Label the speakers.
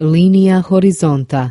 Speaker 1: linija horizonta.